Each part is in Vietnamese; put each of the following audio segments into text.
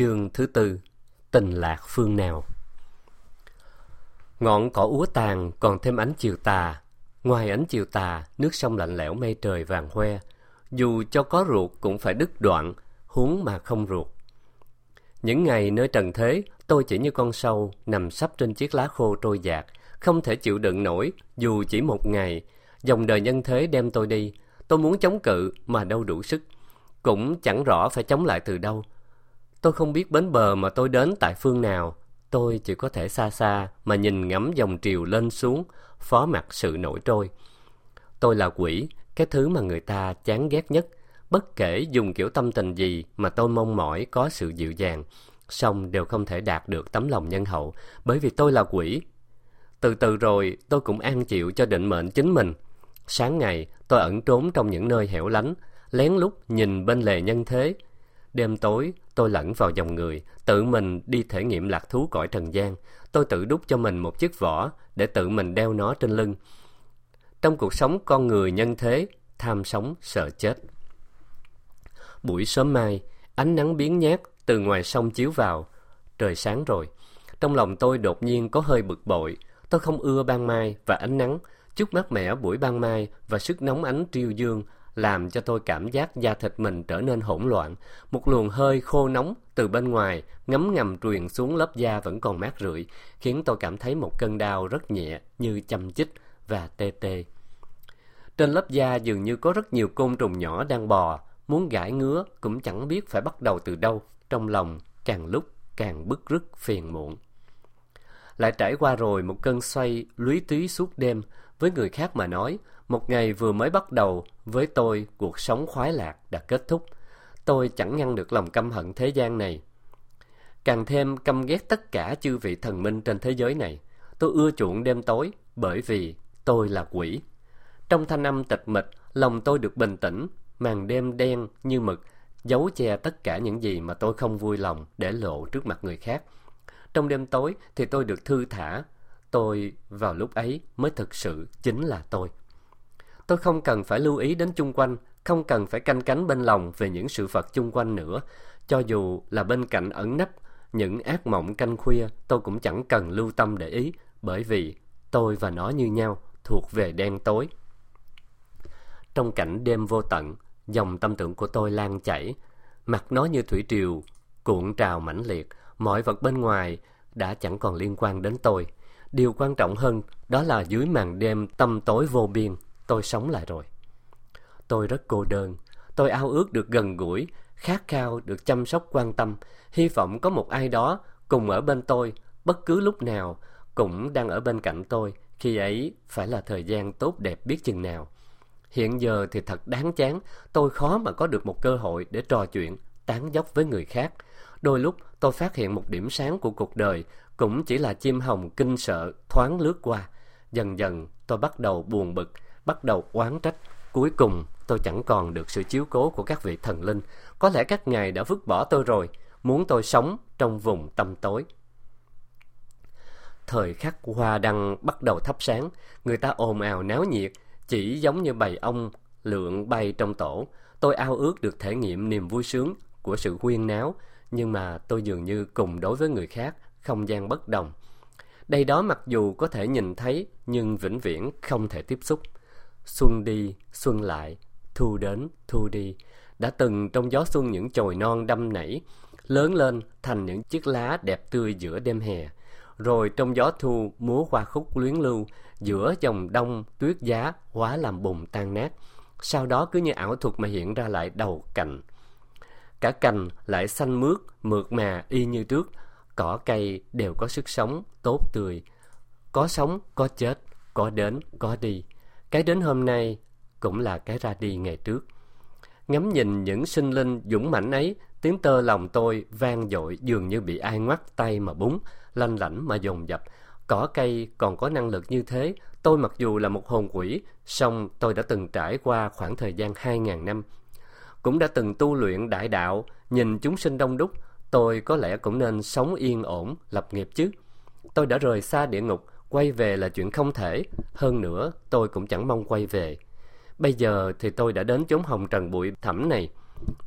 Chương thứ tư Tình lạc phương nào. Ngọn cỏ úa tàn còn thêm ánh chiều tà. Ngoài ánh chiều tà, nước sông lạnh lẽo mây trời vàng hoe. Dù cho có ruột cũng phải đứt đoạn, huống mà không ruột. Những ngày nơi trần thế, tôi chỉ như con sâu Nằm sắp trên chiếc lá khô trôi dạt Không thể chịu đựng nổi, dù chỉ một ngày. Dòng đời nhân thế đem tôi đi. Tôi muốn chống cự mà đâu đủ sức. Cũng chẳng rõ phải chống lại từ đâu. Tôi không biết bến bờ mà tôi đến tại phương nào. Tôi chỉ có thể xa xa mà nhìn ngắm dòng triều lên xuống, phó mặt sự nổi trôi. Tôi là quỷ, cái thứ mà người ta chán ghét nhất. Bất kể dùng kiểu tâm tình gì mà tôi mong mỏi có sự dịu dàng, song đều không thể đạt được tấm lòng nhân hậu, bởi vì tôi là quỷ. Từ từ rồi, tôi cũng an chịu cho định mệnh chính mình. Sáng ngày, tôi ẩn trốn trong những nơi hẻo lánh, lén lút nhìn bên lề nhân thế, Đêm tối, tôi lẫn vào dòng người, tự mình đi thể nghiệm lạc thú cõi trần gian. Tôi tự đúc cho mình một chiếc vỏ để tự mình đeo nó trên lưng. Trong cuộc sống con người nhân thế, tham sống sợ chết. Buổi sớm mai, ánh nắng biến nhát từ ngoài sông chiếu vào. Trời sáng rồi. Trong lòng tôi đột nhiên có hơi bực bội. Tôi không ưa ban mai và ánh nắng. Chút mát mẻ buổi ban mai và sức nóng ánh triêu dương làm cho tôi cảm giác da thịt mình trở nên hỗn loạn. Một luồng hơi khô nóng từ bên ngoài ngấm ngầm truyền xuống lớp da vẫn còn mát rượi, khiến tôi cảm thấy một cơn đau rất nhẹ như châm chích và tê tê. Trên lớp da dường như có rất nhiều côn trùng nhỏ đang bò, muốn gãi ngứa cũng chẳng biết phải bắt đầu từ đâu, trong lòng càng lúc càng bức rứt phiền muộn. Lại trải qua rồi một cơn xoay lúy túy suốt đêm, với người khác mà nói, một ngày vừa mới bắt đầu, với tôi cuộc sống khoái lạc đã kết thúc. Tôi chẳng ngăn được lòng căm hận thế gian này. Càng thêm căm ghét tất cả chư vị thần minh trên thế giới này. Tôi ưa chuộng đêm tối bởi vì tôi là quỷ. Trong thanh âm tịch mịch, lòng tôi được bình tĩnh, màn đêm đen như mực, giấu che tất cả những gì mà tôi không vui lòng để lộ trước mặt người khác. Trong đêm tối thì tôi được thư thả. Tôi vào lúc ấy mới thực sự chính là tôi. Tôi không cần phải lưu ý đến chung quanh, không cần phải canh cánh bên lòng về những sự vật chung quanh nữa. Cho dù là bên cạnh ẩn nấp những ác mộng canh khuya, tôi cũng chẳng cần lưu tâm để ý, bởi vì tôi và nó như nhau, thuộc về đen tối. Trong cảnh đêm vô tận, dòng tâm tưởng của tôi lan chảy, mặt nó như thủy triều, cuộn trào mãnh liệt, mọi vật bên ngoài đã chẳng còn liên quan đến tôi. Điều quan trọng hơn đó là dưới màn đêm tâm tối vô biên, tôi sống lại rồi. Tôi rất cô đơn, tôi ao ước được gần gũi, khát khao được chăm sóc quan tâm, hy vọng có một ai đó cùng ở bên tôi, bất cứ lúc nào, cũng đang ở bên cạnh tôi, khi ấy phải là thời gian tốt đẹp biết chừng nào. Hiện giờ thì thật đáng chán, tôi khó mà có được một cơ hội để trò chuyện, tán dốc với người khác. Đôi lúc tôi phát hiện một điểm sáng của cuộc đời, cũng chỉ là chim hồng kinh sợ thoáng lướt qua. Dần dần tôi bắt đầu buồn bực, bắt đầu oán trách. Cuối cùng, tôi chẳng còn được sự chiếu cố của các vị thần linh. Có lẽ các ngài đã vứt bỏ tôi rồi, muốn tôi sống trong vùng tâm tối. Thời khắc hoa đăng bắt đầu thắp sáng, người ta ồn ào náo nhiệt, chỉ giống như bầy ong lượn bay trong tổ. Tôi ao ước được thể nghiệm niềm vui sướng của sự huyên náo, nhưng mà tôi dường như cùng đối với người khác, không gian bất đồng. Đây đó mặc dù có thể nhìn thấy, nhưng vĩnh viễn không thể tiếp xúc. Xuân đi, xuân lại, thu đến, thu đi. Đã từng trong gió xuân những chồi non đâm nảy, lớn lên thành những chiếc lá đẹp tươi giữa đêm hè. Rồi trong gió thu múa hoa khúc luyến lưu, giữa dòng đông tuyết giá hóa làm bùn tan nát. Sau đó cứ như ảo thuật mà hiện ra lại đầu cành. Cả cành lại xanh mướt, mượt mà y như trước. Cỏ cây đều có sức sống, tốt tươi. Có sống, có chết, có đến, có đi. Cái đến hôm nay cũng là cái ra đi ngày trước. Ngắm nhìn những sinh linh dũng mãnh ấy, tiếng tơ lòng tôi vang dội dường như bị ai ngoắt tay mà búng, lanh lảnh mà dồn dập. Cỏ cây còn có năng lực như thế, tôi mặc dù là một hồn quỷ, song tôi đã từng trải qua khoảng thời gian hai ngàn năm. Cũng đã từng tu luyện đại đạo, nhìn chúng sinh đông đúc, tôi có lẽ cũng nên sống yên ổn, lập nghiệp chứ. Tôi đã rời xa địa ngục, Quay về là chuyện không thể, hơn nữa tôi cũng chẳng mong quay về. Bây giờ thì tôi đã đến chốn hồng trần bụi thẳm này,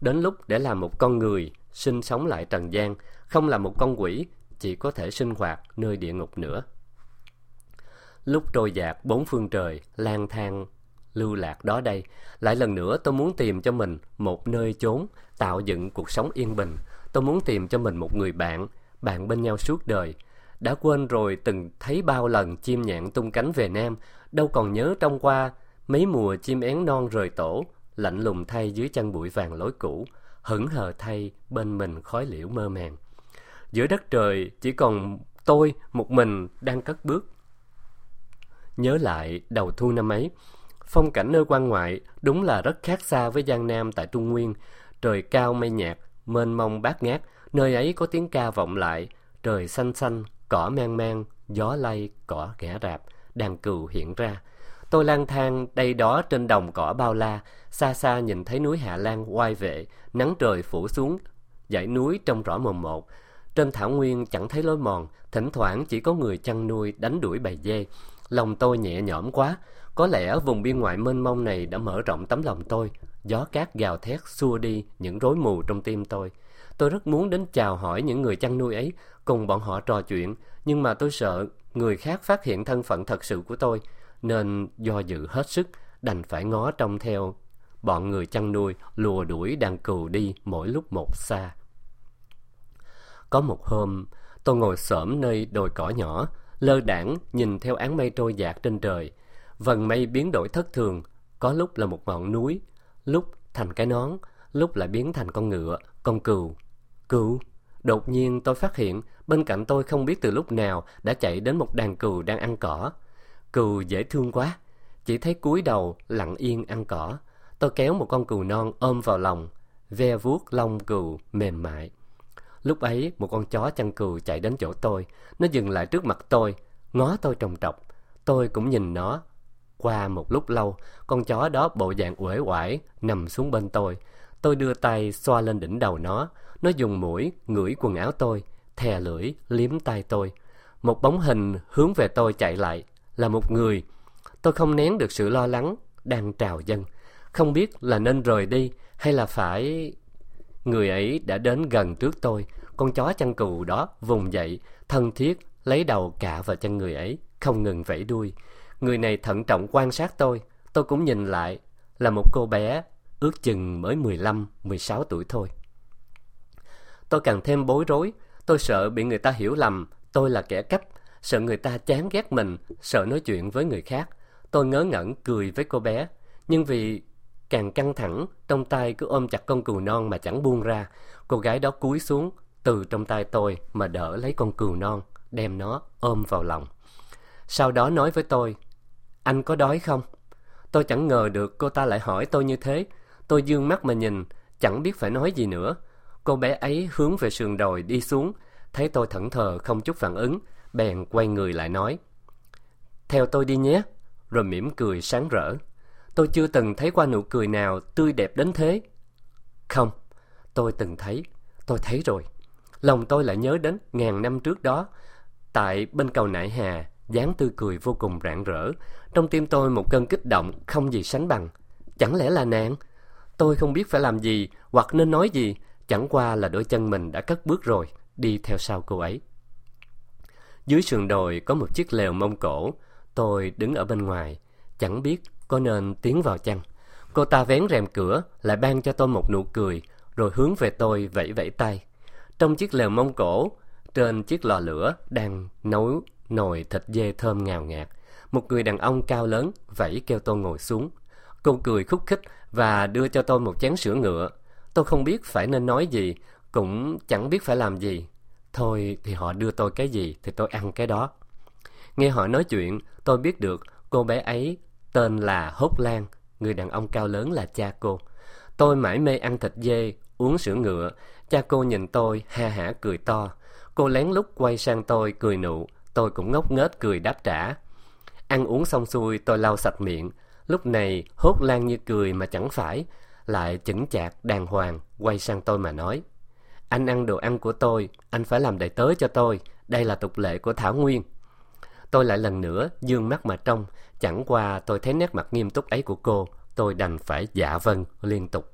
đến lúc để làm một con người, sinh sống lại trần gian, không là một con quỷ, chỉ có thể sinh hoạt nơi địa ngục nữa. Lúc trôi dạt bốn phương trời, lang thang, lưu lạc đó đây, lại lần nữa tôi muốn tìm cho mình một nơi chốn, tạo dựng cuộc sống yên bình. Tôi muốn tìm cho mình một người bạn, bạn bên nhau suốt đời. Đã quên rồi từng thấy bao lần chim nhạn tung cánh về Nam, đâu còn nhớ trong qua mấy mùa chim én non rời tổ, lạnh lùng thay dưới chân bụi vàng lối cũ, hững hờ thay bên mình khói liễu mơ màng. Giữa đất trời chỉ còn tôi một mình đang cất bước. Nhớ lại đầu thu năm ấy, phong cảnh nơi quan ngoại đúng là rất khác xa với Giang Nam tại Trung Nguyên. Trời cao mây nhạt, mênh mông bát ngát, nơi ấy có tiếng ca vọng lại, trời xanh xanh, cỏ mang mang, gió lay, cỏ ghẻ rạp, đàn cừu hiện ra. Tôi lang thang đây đó trên đồng cỏ bao la, xa xa nhìn thấy núi Hạ Lan oai vệ, nắng trời phủ xuống, dãy núi trông rõ mồm một. Trên thảo nguyên chẳng thấy lối mòn, thỉnh thoảng chỉ có người chăn nuôi đánh đuổi bầy dê. Lòng tôi nhẹ nhõm quá, có lẽ vùng biên ngoại mênh mông này đã mở rộng tấm lòng tôi. Gió cát gào thét xua đi những rối mù trong tim tôi. Tôi rất muốn đến chào hỏi những người chăn nuôi ấy, cùng bọn họ trò chuyện, nhưng mà tôi sợ người khác phát hiện thân phận thật sự của tôi, nên do dự hết sức, đành phải ngó trông theo bọn người chăn nuôi lùa đuổi đàn cừu đi mỗi lúc một xa. Có một hôm, tôi ngồi xổm nơi đồi cỏ nhỏ, lơ đảng nhìn theo áng mây trôi dạt trên trời. Vần mây biến đổi thất thường, có lúc là một ngọn núi, lúc thành cái nón, lúc lại biến thành con ngựa, con cừu. Cừu? Đột nhiên tôi phát hiện bên cạnh tôi không biết từ lúc nào đã chạy đến một đàn cừu đang ăn cỏ. Cừu dễ thương quá, chỉ thấy cúi đầu lặng yên ăn cỏ. Tôi kéo một con cừu non ôm vào lòng, ve vuốt lông cừu mềm mại. Lúc ấy, một con chó chăn cừu chạy đến chỗ tôi. Nó dừng lại trước mặt tôi, ngó tôi trồng trọc. Tôi cũng nhìn nó. Qua một lúc lâu, con chó đó bộ dạng uể oải nằm xuống bên tôi. Tôi đưa tay xoa lên đỉnh đầu nó. Nó dùng mũi ngửi quần áo tôi, thè lưỡi liếm tay tôi. Một bóng hình hướng về tôi chạy lại, là một người. Tôi không nén được sự lo lắng, đang trào dâng. Không biết là nên rời đi hay là phải Người ấy đã đến gần trước tôi, con chó chăn cừu đó vùng dậy, thân thiết, lấy đầu cạ vào chân người ấy, không ngừng vẫy đuôi. Người này thận trọng quan sát tôi, tôi cũng nhìn lại, là một cô bé, ước chừng mới 15, 16 tuổi thôi. Tôi càng thêm bối rối, tôi sợ bị người ta hiểu lầm, tôi là kẻ cấp, sợ người ta chán ghét mình, sợ nói chuyện với người khác. Tôi ngớ ngẩn cười với cô bé, nhưng vì càng căng thẳng, trong tay cứ ôm chặt con cừu non mà chẳng buông ra. Cô gái đó cúi xuống, từ trong tay tôi mà đỡ lấy con cừu non, đem nó ôm vào lòng. Sau đó nói với tôi, anh có đói không? Tôi chẳng ngờ được cô ta lại hỏi tôi như thế. Tôi dương mắt mà nhìn, chẳng biết phải nói gì nữa. Cô bé ấy hướng về sườn đồi đi xuống, thấy tôi thẫn thờ không chút phản ứng, bèn quay người lại nói. Theo tôi đi nhé, rồi mỉm cười sáng rỡ. Tôi chưa từng thấy qua nụ cười nào tươi đẹp đến thế. Không, tôi từng thấy, tôi thấy rồi. Lòng tôi lại nhớ đến ngàn năm trước đó, tại bên cầu Nại Hà, dáng tươi cười vô cùng rạng rỡ. Trong tim tôi một cơn kích động không gì sánh bằng. Chẳng lẽ là nàng? Tôi không biết phải làm gì hoặc nên nói gì, chẳng qua là đôi chân mình đã cất bước rồi, đi theo sau cô ấy. Dưới sườn đồi có một chiếc lều mông cổ, tôi đứng ở bên ngoài, chẳng biết có nên tiến vào chăng? Cô ta vén rèm cửa, lại ban cho tôi một nụ cười, rồi hướng về tôi vẫy vẫy tay. Trong chiếc lều mông cổ, trên chiếc lò lửa đang nấu nồi thịt dê thơm ngào ngạt. Một người đàn ông cao lớn vẫy kêu tôi ngồi xuống. Cô cười khúc khích và đưa cho tôi một chén sữa ngựa. Tôi không biết phải nên nói gì, cũng chẳng biết phải làm gì. Thôi thì họ đưa tôi cái gì thì tôi ăn cái đó. Nghe họ nói chuyện, tôi biết được cô bé ấy tên là Hốt Lan, người đàn ông cao lớn là cha cô. Tôi mãi mê ăn thịt dê, uống sữa ngựa. Cha cô nhìn tôi, ha hả cười to. Cô lén lút quay sang tôi, cười nụ. Tôi cũng ngốc nghếch cười đáp trả. Ăn uống xong xuôi, tôi lau sạch miệng. Lúc này, Hốt Lan như cười mà chẳng phải. Lại chững chạc, đàng hoàng, quay sang tôi mà nói. Anh ăn đồ ăn của tôi, anh phải làm đầy tớ cho tôi. Đây là tục lệ của Thảo Nguyên. Tôi lại lần nữa dương mắt mà trông, chẳng qua tôi thấy nét mặt nghiêm túc ấy của cô, tôi đành phải dạ vâng liên tục.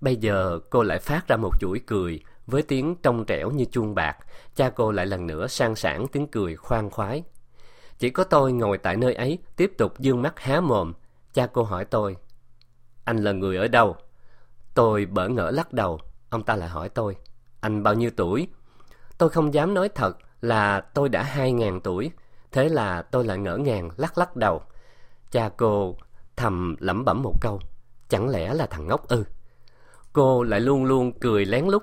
Bây giờ cô lại phát ra một chuỗi cười với tiếng trong trẻo như chuông bạc. Cha cô lại lần nữa sang sảng tiếng cười khoan khoái. Chỉ có tôi ngồi tại nơi ấy tiếp tục dương mắt há mồm. Cha cô hỏi tôi. Anh là người ở đâu? Tôi bỡ ngỡ lắc đầu. Ông ta lại hỏi tôi. Anh bao nhiêu tuổi? Tôi không dám nói thật là tôi đã hai ngàn tuổi. Thế là tôi lại ngỡ ngàng lắc lắc đầu. Cha cô thầm lẩm bẩm một câu. Chẳng lẽ là thằng ngốc ư? Cô lại luôn luôn cười lén lút.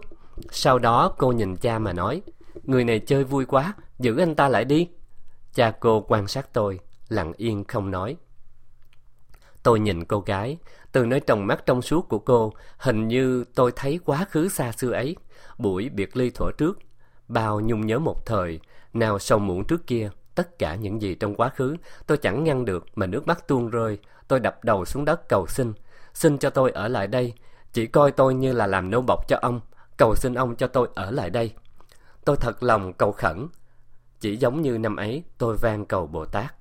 Sau đó cô nhìn cha mà nói. Người này chơi vui quá, giữ anh ta lại đi. Cha cô quan sát tôi, lặng yên không nói. Tôi nhìn cô gái, từ nơi tròng mắt trong suốt của cô, hình như tôi thấy quá khứ xa xưa ấy, buổi biệt ly thuở trước, bao nhung nhớ một thời, nào sầu muộn trước kia, tất cả những gì trong quá khứ, tôi chẳng ngăn được mà nước mắt tuôn rơi, tôi đập đầu xuống đất cầu xin, xin cho tôi ở lại đây, chỉ coi tôi như là làm nô bọc cho ông, cầu xin ông cho tôi ở lại đây. Tôi thật lòng cầu khẩn, chỉ giống như năm ấy tôi van cầu Bồ Tát.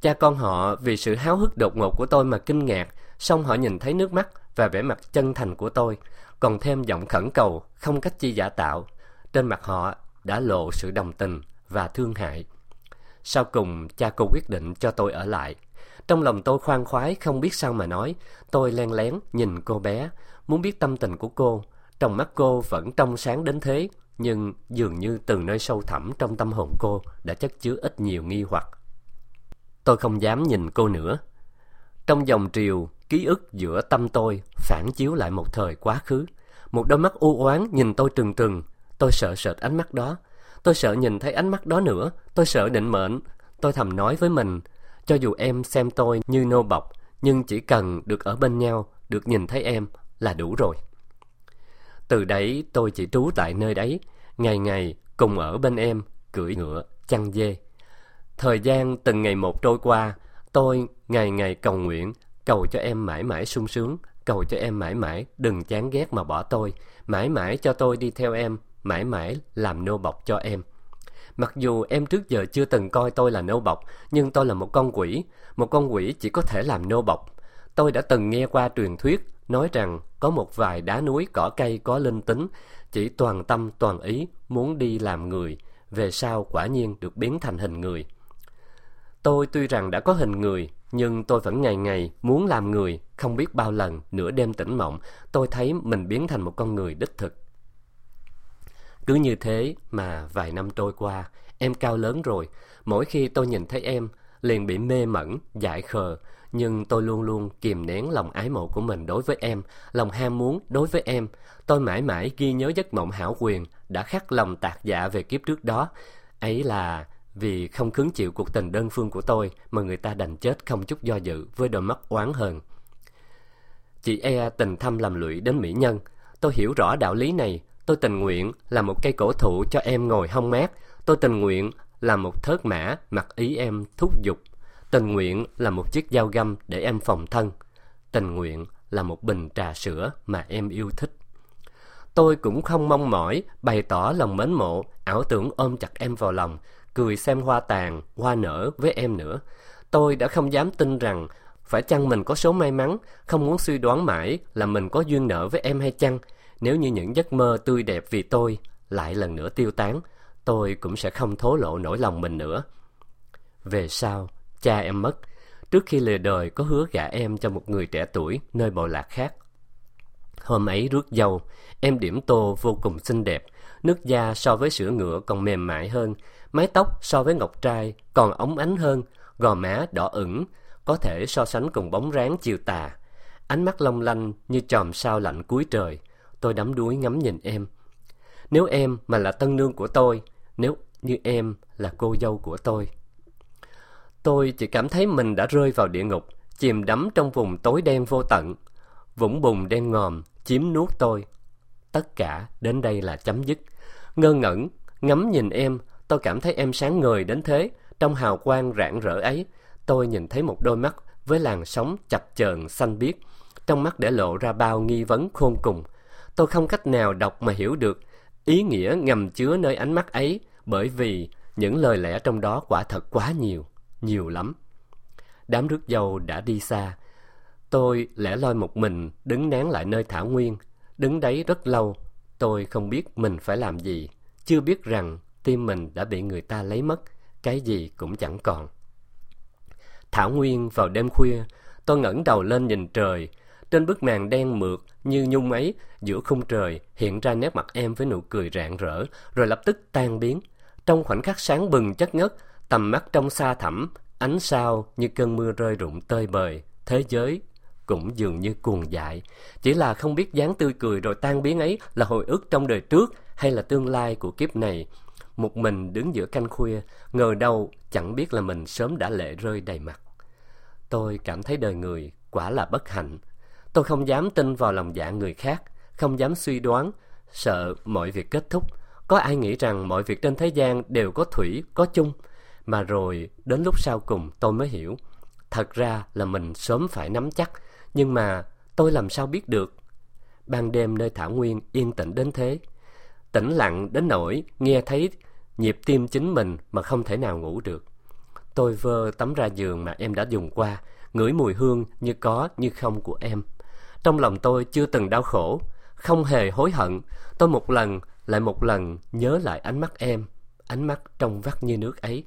Cha con họ vì sự háo hức đột ngột của tôi mà kinh ngạc, xong họ nhìn thấy nước mắt và vẻ mặt chân thành của tôi, còn thêm giọng khẩn cầu, không cách chi giả tạo. Trên mặt họ đã lộ sự đồng tình và thương hại. Sau cùng, cha cô quyết định cho tôi ở lại. Trong lòng tôi khoan khoái, không biết sao mà nói. Tôi len lén nhìn cô bé, muốn biết tâm tình của cô. Trong mắt cô vẫn trong sáng đến thế, nhưng dường như từ nơi sâu thẳm trong tâm hồn cô đã chất chứa ít nhiều nghi hoặc. Tôi không dám nhìn cô nữa. Trong dòng triều, ký ức giữa tâm tôi phản chiếu lại một thời quá khứ. Một đôi mắt u oán nhìn tôi trừng trừng. Tôi sợ sệt ánh mắt đó. Tôi sợ nhìn thấy ánh mắt đó nữa. Tôi sợ định mệnh. Tôi thầm nói với mình, cho dù em xem tôi như nô bọc, nhưng chỉ cần được ở bên nhau, được nhìn thấy em là đủ rồi. Từ đấy tôi chỉ trú tại nơi đấy, ngày ngày cùng ở bên em, cưỡi ngựa, chăn dê. Thời gian từng ngày một trôi qua, tôi ngày ngày cầu nguyện, cầu cho em mãi mãi sung sướng, cầu cho em mãi mãi đừng chán ghét mà bỏ tôi, mãi mãi cho tôi đi theo em, mãi mãi làm nô bọc cho em. Mặc dù em trước giờ chưa từng coi tôi là nô bọc, nhưng tôi là một con quỷ, một con quỷ chỉ có thể làm nô bọc. Tôi đã từng nghe qua truyền thuyết nói rằng có một vài đá núi cỏ cây có linh tính, chỉ toàn tâm toàn ý muốn đi làm người, về sau quả nhiên được biến thành hình người. Tôi tuy rằng đã có hình người, nhưng tôi vẫn ngày ngày muốn làm người, không biết bao lần, nửa đêm tỉnh mộng, tôi thấy mình biến thành một con người đích thực. Cứ như thế mà vài năm trôi qua, em cao lớn rồi, mỗi khi tôi nhìn thấy em, liền bị mê mẩn, dại khờ, nhưng tôi luôn luôn kìm nén lòng ái mộ của mình đối với em, lòng ham muốn đối với em. Tôi mãi mãi ghi nhớ giấc mộng hảo quyền, đã khắc lòng tạc dạ về kiếp trước đó. Ấy là vì không cứng chịu cuộc tình đơn phương của tôi mà người ta đành chết không chút do dự với đôi mắt oán hờn. Chị e tình thâm làm lụy đến mỹ nhân. Tôi hiểu rõ đạo lý này. Tôi tình nguyện là một cây cổ thụ cho em ngồi hong mát. Tôi tình nguyện là một thớt mã mặc ý em thúc giục Tình nguyện là một chiếc dao găm để em phòng thân. Tình nguyện là một bình trà sữa mà em yêu thích. Tôi cũng không mong mỏi, bày tỏ lòng mến mộ, ảo tưởng ôm chặt em vào lòng, cười xem hoa tàn, hoa nở với em nữa. Tôi đã không dám tin rằng phải chăng mình có số may mắn, không muốn suy đoán mãi là mình có duyên nợ với em hay chăng. Nếu như những giấc mơ tươi đẹp vì tôi lại lần nữa tiêu tán, tôi cũng sẽ không thố lộ nỗi lòng mình nữa. Về sau, Cha em mất, trước khi lìa đời có hứa gả em cho một người trẻ tuổi nơi bộ lạc khác. Hôm ấy rước dâu, em điểm tô vô cùng xinh đẹp, nước da so với sữa ngựa còn mềm mại hơn, mái tóc so với ngọc trai còn óng ánh hơn, gò má đỏ ửng, có thể so sánh cùng bóng ráng chiều tà. Ánh mắt long lanh như chòm sao lạnh cuối trời, tôi đắm đuối ngắm nhìn em. Nếu em mà là tân nương của tôi, nếu như em là cô dâu của tôi. Tôi chỉ cảm thấy mình đã rơi vào địa ngục, chìm đắm trong vùng tối đen vô tận. Vũng bùn đen ngòm, chiếm nuốt tôi. Tất cả đến đây là chấm dứt. Ngơ ngẩn, ngắm nhìn em, tôi cảm thấy em sáng ngời đến thế. Trong hào quang rạng rỡ ấy, tôi nhìn thấy một đôi mắt với làn sóng chập chờn xanh biếc. Trong mắt để lộ ra bao nghi vấn khôn cùng. Tôi không cách nào đọc mà hiểu được ý nghĩa ngầm chứa nơi ánh mắt ấy bởi vì những lời lẽ trong đó quả thật quá nhiều nhiều lắm. Đám rước dâu đã đi xa. Tôi lẻ loi một mình, đứng nán lại nơi thảo nguyên. Đứng đấy rất lâu, tôi không biết mình phải làm gì. Chưa biết rằng tim mình đã bị người ta lấy mất, cái gì cũng chẳng còn. Thảo nguyên vào đêm khuya, tôi ngẩng đầu lên nhìn trời. Trên bức màn đen mượt như nhung ấy, giữa khung trời hiện ra nét mặt em với nụ cười rạng rỡ, rồi lập tức tan biến. Trong khoảnh khắc sáng bừng chất ngất, tầm mắt trong xa thẳm, ánh sao như cơn mưa rơi rụng tơi bời, thế giới cũng dường như cuồng dại. Chỉ là không biết dáng tươi cười rồi tan biến ấy là hồi ức trong đời trước hay là tương lai của kiếp này. Một mình đứng giữa canh khuya, ngờ đâu chẳng biết là mình sớm đã lệ rơi đầy mặt. Tôi cảm thấy đời người quả là bất hạnh. Tôi không dám tin vào lòng dạ người khác, không dám suy đoán, sợ mọi việc kết thúc. Có ai nghĩ rằng mọi việc trên thế gian đều có thủy, có chung. Mà rồi, đến lúc sau cùng tôi mới hiểu. Thật ra là mình sớm phải nắm chắc, nhưng mà tôi làm sao biết được? Ban đêm nơi thảo nguyên yên tĩnh đến thế. Tĩnh lặng đến nỗi nghe thấy nhịp tim chính mình mà không thể nào ngủ được. Tôi vơ tấm ra giường mà em đã dùng qua, ngửi mùi hương như có như không của em. Trong lòng tôi chưa từng đau khổ, không hề hối hận. Tôi một lần lại một lần nhớ lại ánh mắt em, ánh mắt trong vắt như nước ấy.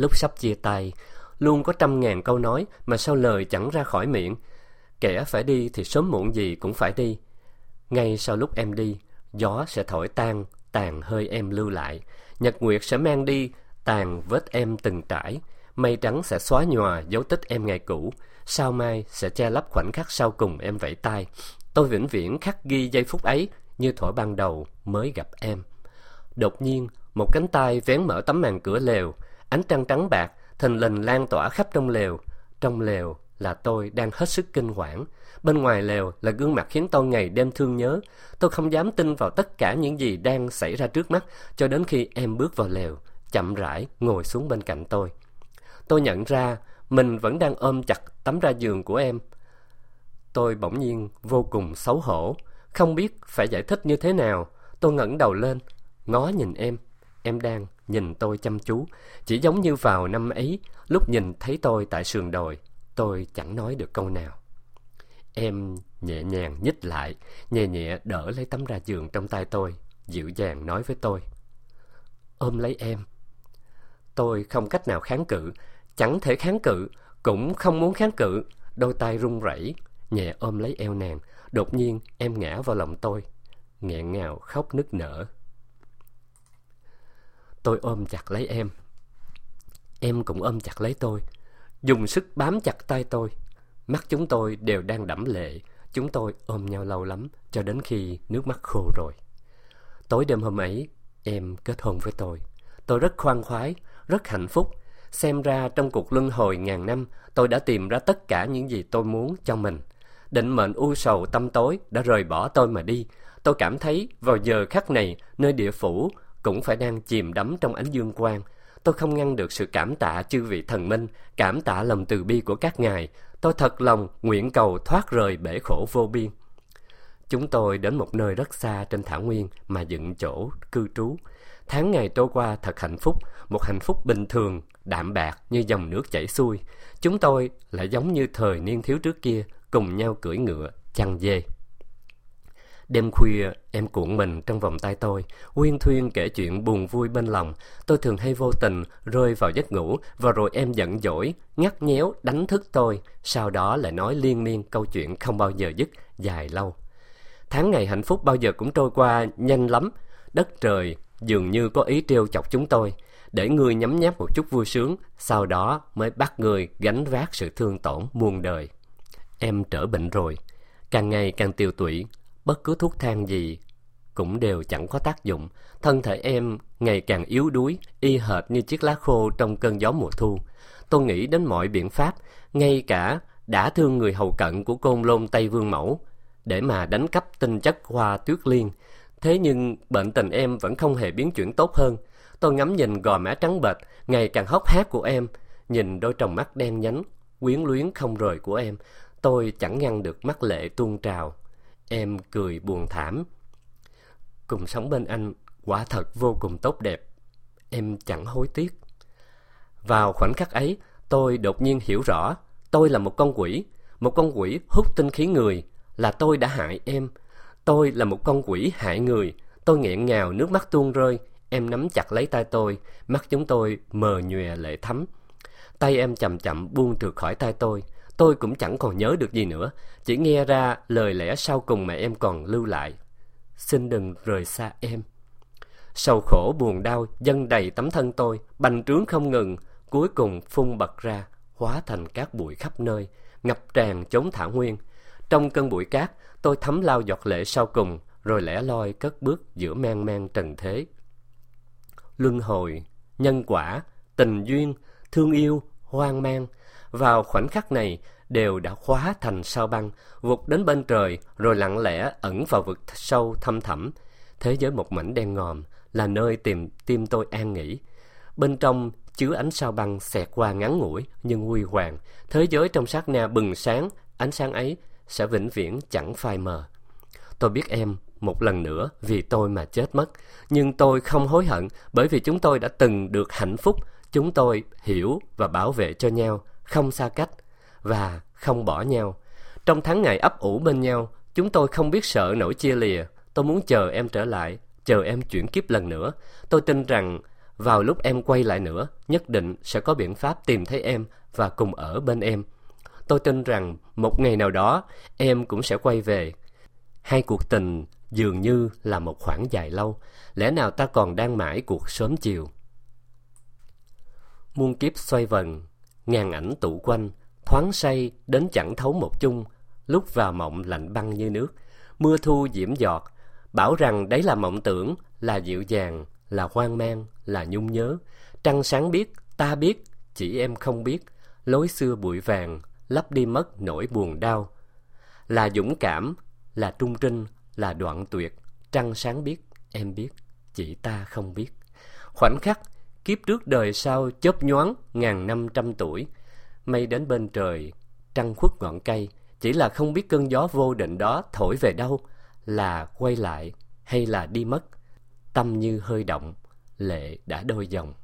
Lúc sắp chia tay, luôn có trăm ngàn câu nói mà sao lời chẳng ra khỏi miệng. Kẻ phải đi thì sớm muộn gì cũng phải đi. Ngay sau lúc em đi, gió sẽ thổi tan, tàn hơi em lưu lại. Nhật Nguyệt sẽ mang đi, tàn vết em từng trải. Mây trắng sẽ xóa nhòa dấu tích em ngày cũ. Sao mai sẽ che lấp khoảnh khắc sau cùng em vẫy tay. Tôi vĩnh viễn khắc ghi giây phút ấy như thuở ban đầu mới gặp em. Đột nhiên, một cánh tay vén mở tấm màn cửa lều, ánh trăng trắng bạc thình lình lan tỏa khắp trong lều. Trong lều là tôi đang hết sức kinh hoàng. Bên ngoài lều là gương mặt khiến tôi ngày đêm thương nhớ. Tôi không dám tin vào tất cả những gì đang xảy ra trước mắt cho đến khi em bước vào lều, chậm rãi ngồi xuống bên cạnh tôi. Tôi nhận ra mình vẫn đang ôm chặt tấm ra giường của em. Tôi bỗng nhiên vô cùng xấu hổ, không biết phải giải thích như thế nào. Tôi ngẩng đầu lên, ngó nhìn em. Em đang nhìn tôi chăm chú, chỉ giống như vào năm ấy, lúc nhìn thấy tôi tại sườn đồi, tôi chẳng nói được câu nào. Em nhẹ nhàng nhích lại, nhẹ nhẹ đỡ lấy tấm ra giường trong tay tôi, dịu dàng nói với tôi. Ôm lấy em. Tôi không cách nào kháng cự, chẳng thể kháng cự, cũng không muốn kháng cự. Đôi tay run rẩy, nhẹ ôm lấy eo nàng. Đột nhiên em ngã vào lòng tôi, nghẹn ngào khóc nức nở. Tôi ôm chặt lấy em. Em cũng ôm chặt lấy tôi, dùng sức bám chặt tay tôi. Mắt chúng tôi đều đang đẫm lệ, chúng tôi ôm nhau lâu lắm cho đến khi nước mắt khô rồi. Tối đêm hôm ấy, em kết hôn với tôi. Tôi rất khoan khoái, rất hạnh phúc. Xem ra trong cuộc luân hồi ngàn năm, tôi đã tìm ra tất cả những gì tôi muốn cho mình. Định mệnh u sầu tâm tối đã rời bỏ tôi mà đi. Tôi cảm thấy vào giờ khắc này, nơi địa phủ, cũng phải đang chìm đắm trong ánh dương quang. Tôi không ngăn được sự cảm tạ chư vị thần minh, cảm tạ lòng từ bi của các ngài. Tôi thật lòng nguyện cầu thoát rời bể khổ vô biên. Chúng tôi đến một nơi rất xa trên thảo nguyên mà dựng chỗ cư trú. Tháng ngày trôi qua thật hạnh phúc, một hạnh phúc bình thường, đạm bạc như dòng nước chảy xuôi. Chúng tôi lại giống như thời niên thiếu trước kia, cùng nhau cưỡi ngựa, chăn dê. Đêm khuya, em cuộn mình trong vòng tay tôi, uyên thuyên kể chuyện buồn vui bên lòng. Tôi thường hay vô tình rơi vào giấc ngủ và rồi em giận dỗi, ngắt nhéo, đánh thức tôi. Sau đó lại nói liên miên câu chuyện không bao giờ dứt, dài lâu. Tháng ngày hạnh phúc bao giờ cũng trôi qua nhanh lắm. Đất trời dường như có ý trêu chọc chúng tôi, để người nhấm nháp một chút vui sướng, sau đó mới bắt người gánh vác sự thương tổn muôn đời. Em trở bệnh rồi, càng ngày càng tiêu tụy, bất cứ thuốc thang gì cũng đều chẳng có tác dụng. Thân thể em ngày càng yếu đuối, y hệt như chiếc lá khô trong cơn gió mùa thu. Tôi nghĩ đến mọi biện pháp, ngay cả đã thương người hầu cận của côn lôn Tây Vương Mẫu, để mà đánh cắp tinh chất hoa tuyết liên. Thế nhưng bệnh tình em vẫn không hề biến chuyển tốt hơn. Tôi ngắm nhìn gò má trắng bệch, ngày càng hốc hác của em, nhìn đôi tròng mắt đen nhánh, quyến luyến không rời của em. Tôi chẳng ngăn được mắt lệ tuôn trào. Em cười buồn thảm. Cùng sống bên anh quả thật vô cùng tốt đẹp. Em chẳng hối tiếc. Vào khoảnh khắc ấy, tôi đột nhiên hiểu rõ, tôi là một con quỷ. một con quỷ hút tinh khí người, là tôi đã hại em. Tôi là một con quỷ hại người, tôi nghẹn ngào nước mắt tuôn rơi, em nắm chặt lấy tay tôi, mắt chúng tôi mờ nhòe lệ thấm. Tay em chậm chậm buông trượt khỏi tay tôi, tôi cũng chẳng còn nhớ được gì nữa, chỉ nghe ra lời lẽ sau cùng mà em còn lưu lại. Xin đừng rời xa em. Sầu khổ buồn đau dâng đầy tấm thân tôi, bành trướng không ngừng, cuối cùng phun bật ra, hóa thành cát bụi khắp nơi, ngập tràn chốn thảo nguyên. Trong cơn bụi cát, tôi thấm lao giọt lệ sau cùng, rồi lẻ loi cất bước giữa mang mang trần thế. Luân hồi, nhân quả, tình duyên, thương yêu, hoang mang, vào khoảnh khắc này đều đã khóa thành sao băng, vụt đến bên trời rồi lặng lẽ ẩn vào vực sâu thâm thẳm. Thế giới một mảnh đen ngòm là nơi tìm tim tôi an nghỉ. Bên trong chứa ánh sao băng xẹt qua ngắn ngủi nhưng huy hoàng. Thế giới trong sát na bừng sáng, ánh sáng ấy sẽ vĩnh viễn chẳng phai mờ. Tôi biết em một lần nữa vì tôi mà chết mất. Nhưng tôi không hối hận bởi vì chúng tôi đã từng được hạnh phúc. Chúng tôi hiểu và bảo vệ cho nhau, không xa cách và không bỏ nhau. Trong tháng ngày ấp ủ bên nhau, chúng tôi không biết sợ nỗi chia lìa. Tôi muốn chờ em trở lại, chờ em chuyển kiếp lần nữa. Tôi tin rằng vào lúc em quay lại nữa, nhất định sẽ có biện pháp tìm thấy em và cùng ở bên em. Tôi tin rằng một ngày nào đó em cũng sẽ quay về. Hai cuộc tình dường như là một khoảng dài lâu, lẽ nào ta còn đang mãi cuộc sớm chiều. Muôn kiếp xoay vần, ngàn ảnh tụ quanh, thoáng say đến chẳng thấu một chung, lúc vào mộng lạnh băng như nước, mưa thu diễm giọt, bảo rằng đấy là mộng tưởng, là dịu dàng, là hoang mang, là nhung nhớ. Trăng sáng biết, ta biết, chỉ em không biết, lối xưa bụi vàng, lấp đi mất nỗi buồn đau. Là dũng cảm, là trung trinh, là đoạn tuyệt, trăng sáng biết, em biết, chỉ ta không biết. Khoảnh khắc, kiếp trước đời sau chớp nhoáng ngàn năm trăm tuổi, mây đến bên trời, trăng khuất ngọn cây, chỉ là không biết cơn gió vô định đó thổi về đâu, là quay lại hay là đi mất. Tâm như hơi động, lệ đã đôi dòng.